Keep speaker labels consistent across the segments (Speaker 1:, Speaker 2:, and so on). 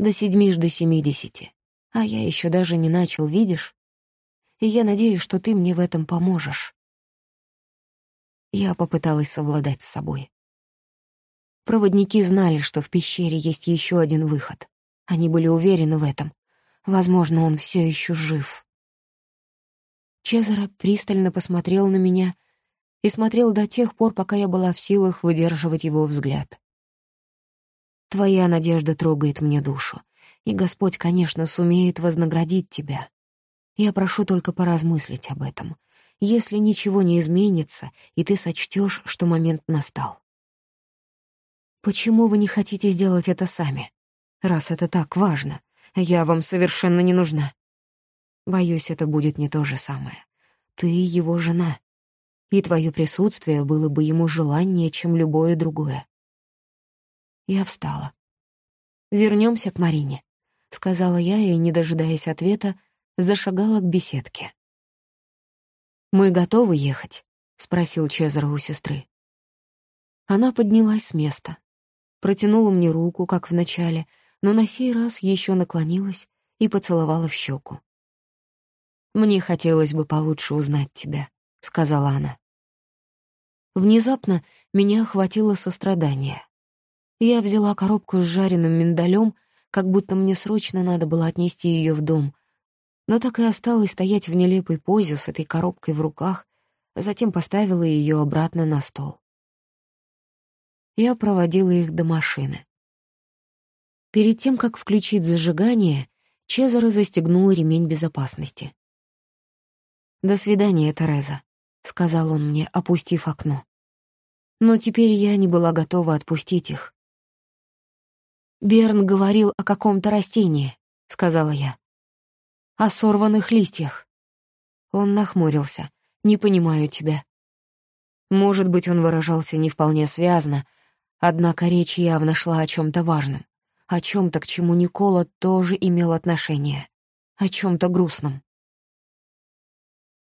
Speaker 1: До седьми ж до семидесяти. А я еще даже не начал, видишь? И я надеюсь, что ты мне в этом поможешь. Я попыталась совладать с собой. Проводники знали, что в пещере есть еще один выход. Они были уверены в этом. Возможно, он все еще жив. Чезаро пристально посмотрел на меня и смотрел до тех пор, пока я была в силах выдерживать его взгляд. «Твоя надежда трогает мне душу, и Господь, конечно, сумеет вознаградить тебя. Я прошу только поразмыслить об этом, если ничего не изменится, и ты сочтешь, что момент настал. Почему вы не хотите сделать это сами? Раз это так важно, я вам совершенно не нужна. Боюсь, это будет не то же самое. Ты его жена, и твое присутствие было бы ему желаннее, чем любое другое. Я встала. Вернемся к Марине», — сказала я и, не дожидаясь ответа, зашагала к беседке. «Мы готовы ехать?» — спросил Чезаро у сестры. Она поднялась с места, протянула мне руку, как в начале, но на сей раз еще наклонилась и поцеловала в щеку. «Мне хотелось бы получше узнать тебя», — сказала она. Внезапно меня охватило сострадание. Я взяла коробку с жареным миндалем, как будто мне срочно надо было отнести ее в дом, но так и осталась стоять в нелепой позе с этой коробкой в руках, а затем поставила ее обратно на стол. Я проводила их до машины. Перед тем, как включить зажигание, Чезаро застегнул ремень безопасности. «До свидания, Тереза», — сказал он мне, опустив окно. Но теперь я не была готова отпустить их. «Берн говорил о каком-то растении», — сказала я о сорванных листьях. Он нахмурился. «Не понимаю тебя». Может быть, он выражался не вполне связно, однако речь явно шла о чем то важном, о чем то к чему Никола тоже имел отношение, о чем то грустном.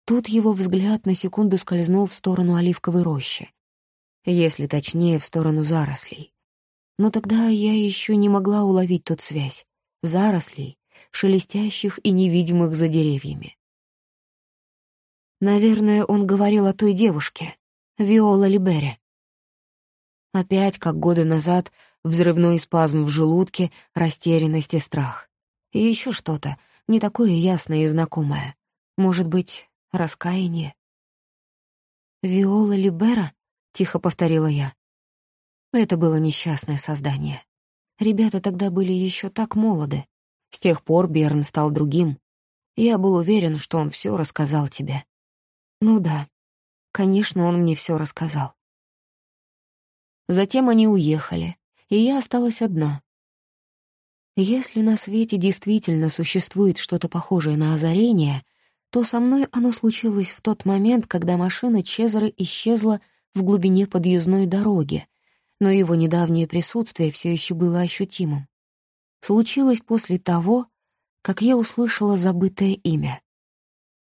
Speaker 1: Тут его взгляд на секунду скользнул в сторону оливковой рощи, если точнее, в сторону зарослей. Но тогда я еще не могла уловить тут связь. Зарослей шелестящих и невидимых за деревьями. Наверное, он говорил о той девушке, Виола Либере. Опять, как годы назад, взрывной спазм в желудке, растерянность и страх. И еще что-то, не такое ясное и знакомое. Может быть, раскаяние? «Виола Либера?» — тихо повторила я. Это было несчастное создание. Ребята тогда были еще так молоды. С тех пор Берн стал другим. Я был уверен, что он все рассказал тебе. Ну да, конечно, он мне все рассказал. Затем они уехали, и я осталась одна. Если на свете действительно существует что-то похожее на озарение, то со мной оно случилось в тот момент, когда машина Чезаро исчезла в глубине подъездной дороги, но его недавнее присутствие все еще было ощутимым случилось после того, как я услышала забытое имя.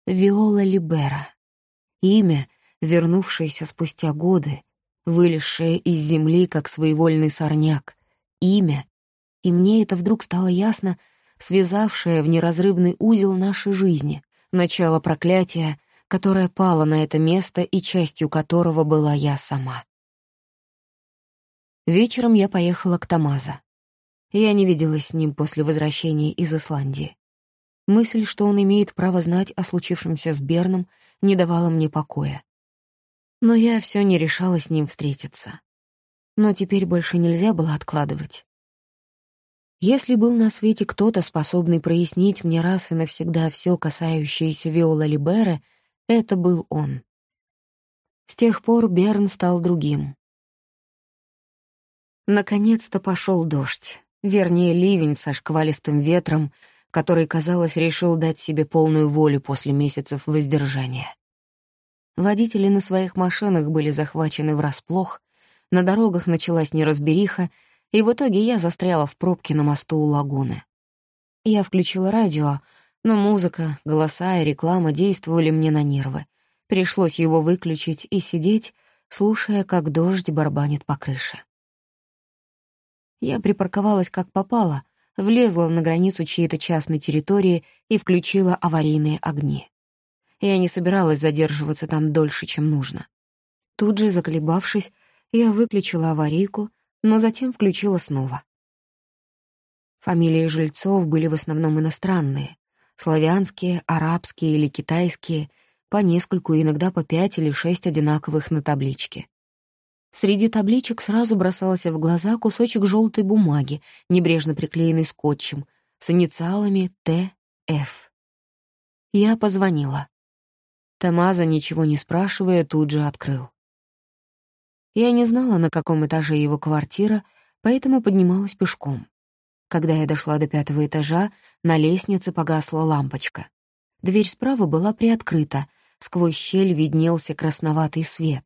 Speaker 1: Виола Либера. Имя, вернувшееся спустя годы, вылезшее из земли, как своевольный сорняк. Имя. И мне это вдруг стало ясно, связавшее в неразрывный узел нашей жизни, начало проклятия, которое пало на это место и частью которого была я сама. Вечером я поехала к Тамаза. Я не виделась с ним после возвращения из Исландии. Мысль, что он имеет право знать о случившемся с Берном, не давала мне покоя. Но я все не решала с ним встретиться. Но теперь больше нельзя было откладывать. Если был на свете кто-то, способный прояснить мне раз и навсегда все касающееся Виола Либера, это был он. С тех пор Берн стал другим. Наконец-то пошел дождь. Вернее, ливень со шквалистым ветром, который, казалось, решил дать себе полную волю после месяцев воздержания. Водители на своих машинах были захвачены врасплох, на дорогах началась неразбериха, и в итоге я застряла в пробке на мосту у лагуны. Я включила радио, но музыка, голоса и реклама действовали мне на нервы. Пришлось его выключить и сидеть, слушая, как дождь барабанит по крыше. Я припарковалась как попало, влезла на границу чьей-то частной территории и включила аварийные огни. Я не собиралась задерживаться там дольше, чем нужно. Тут же, заколебавшись, я выключила аварийку, но затем включила снова. Фамилии жильцов были в основном иностранные — славянские, арабские или китайские, по нескольку, иногда по пять или шесть одинаковых на табличке. Среди табличек сразу бросался в глаза кусочек желтой бумаги, небрежно приклеенный скотчем, с инициалами Т.Ф. Я позвонила. Тамаза, ничего не спрашивая, тут же открыл. Я не знала, на каком этаже его квартира, поэтому поднималась пешком. Когда я дошла до пятого этажа, на лестнице погасла лампочка. Дверь справа была приоткрыта, сквозь щель виднелся красноватый свет.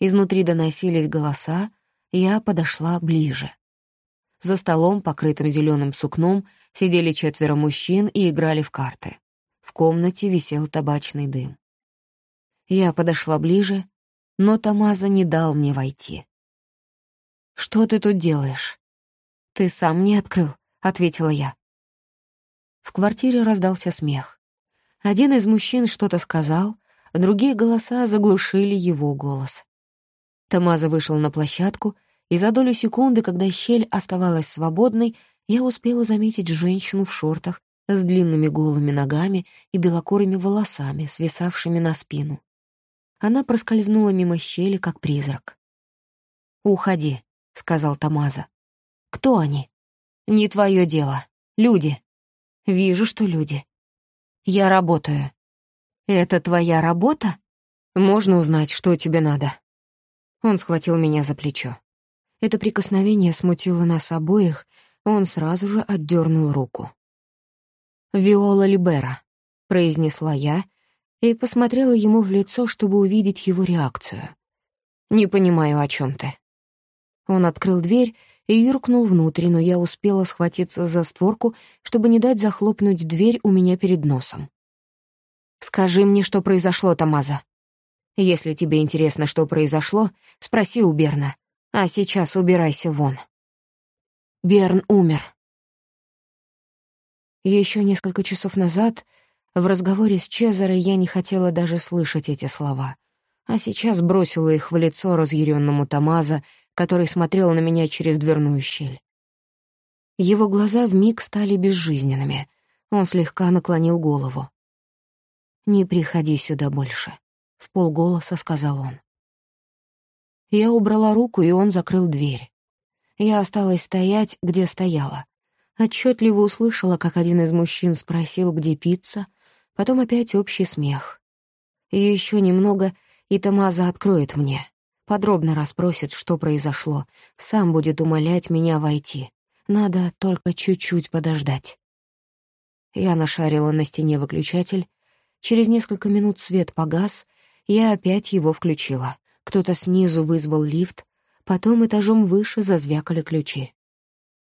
Speaker 1: Изнутри доносились голоса, я подошла ближе. За столом, покрытым зеленым сукном, сидели четверо мужчин и играли в карты. В комнате висел табачный дым. Я подошла ближе, но Тамаза не дал мне войти. «Что ты тут делаешь?» «Ты сам не открыл», — ответила я. В квартире раздался смех. Один из мужчин что-то сказал, другие голоса заглушили его голос. Тамаза вышел на площадку, и за долю секунды, когда щель оставалась свободной, я успела заметить женщину в шортах с длинными голыми ногами и белокурыми волосами, свисавшими на спину. Она проскользнула мимо щели, как призрак. «Уходи», — сказал Тамаза. Кто они? Не твое дело. Люди. Вижу, что люди. Я работаю. Это твоя работа? Можно узнать, что тебе надо? Он схватил меня за плечо. Это прикосновение смутило нас обоих, он сразу же отдернул руку. «Виола Либера», — произнесла я и посмотрела ему в лицо, чтобы увидеть его реакцию. «Не понимаю, о чем ты». Он открыл дверь и юркнул внутрь, но я успела схватиться за створку, чтобы не дать захлопнуть дверь у меня перед носом. «Скажи мне, что произошло, Тамаза. Если тебе интересно, что произошло, спроси у Берна. А сейчас убирайся вон». Берн умер. Еще несколько часов назад в разговоре с Чезаро я не хотела даже слышать эти слова, а сейчас бросила их в лицо разъяренному Тамаза, который смотрел на меня через дверную щель. Его глаза вмиг стали безжизненными. Он слегка наклонил голову. «Не приходи сюда больше», — в полголоса сказал он. Я убрала руку, и он закрыл дверь. Я осталась стоять, где стояла. Отчетливо услышала, как один из мужчин спросил, где пицца, потом опять общий смех. Еще немного, и Тамаза откроет мне. Подробно расспросит, что произошло. Сам будет умолять меня войти. Надо только чуть-чуть подождать. Я нашарила на стене выключатель. Через несколько минут свет погас, я опять его включила. Кто-то снизу вызвал лифт, потом этажом выше зазвякали ключи.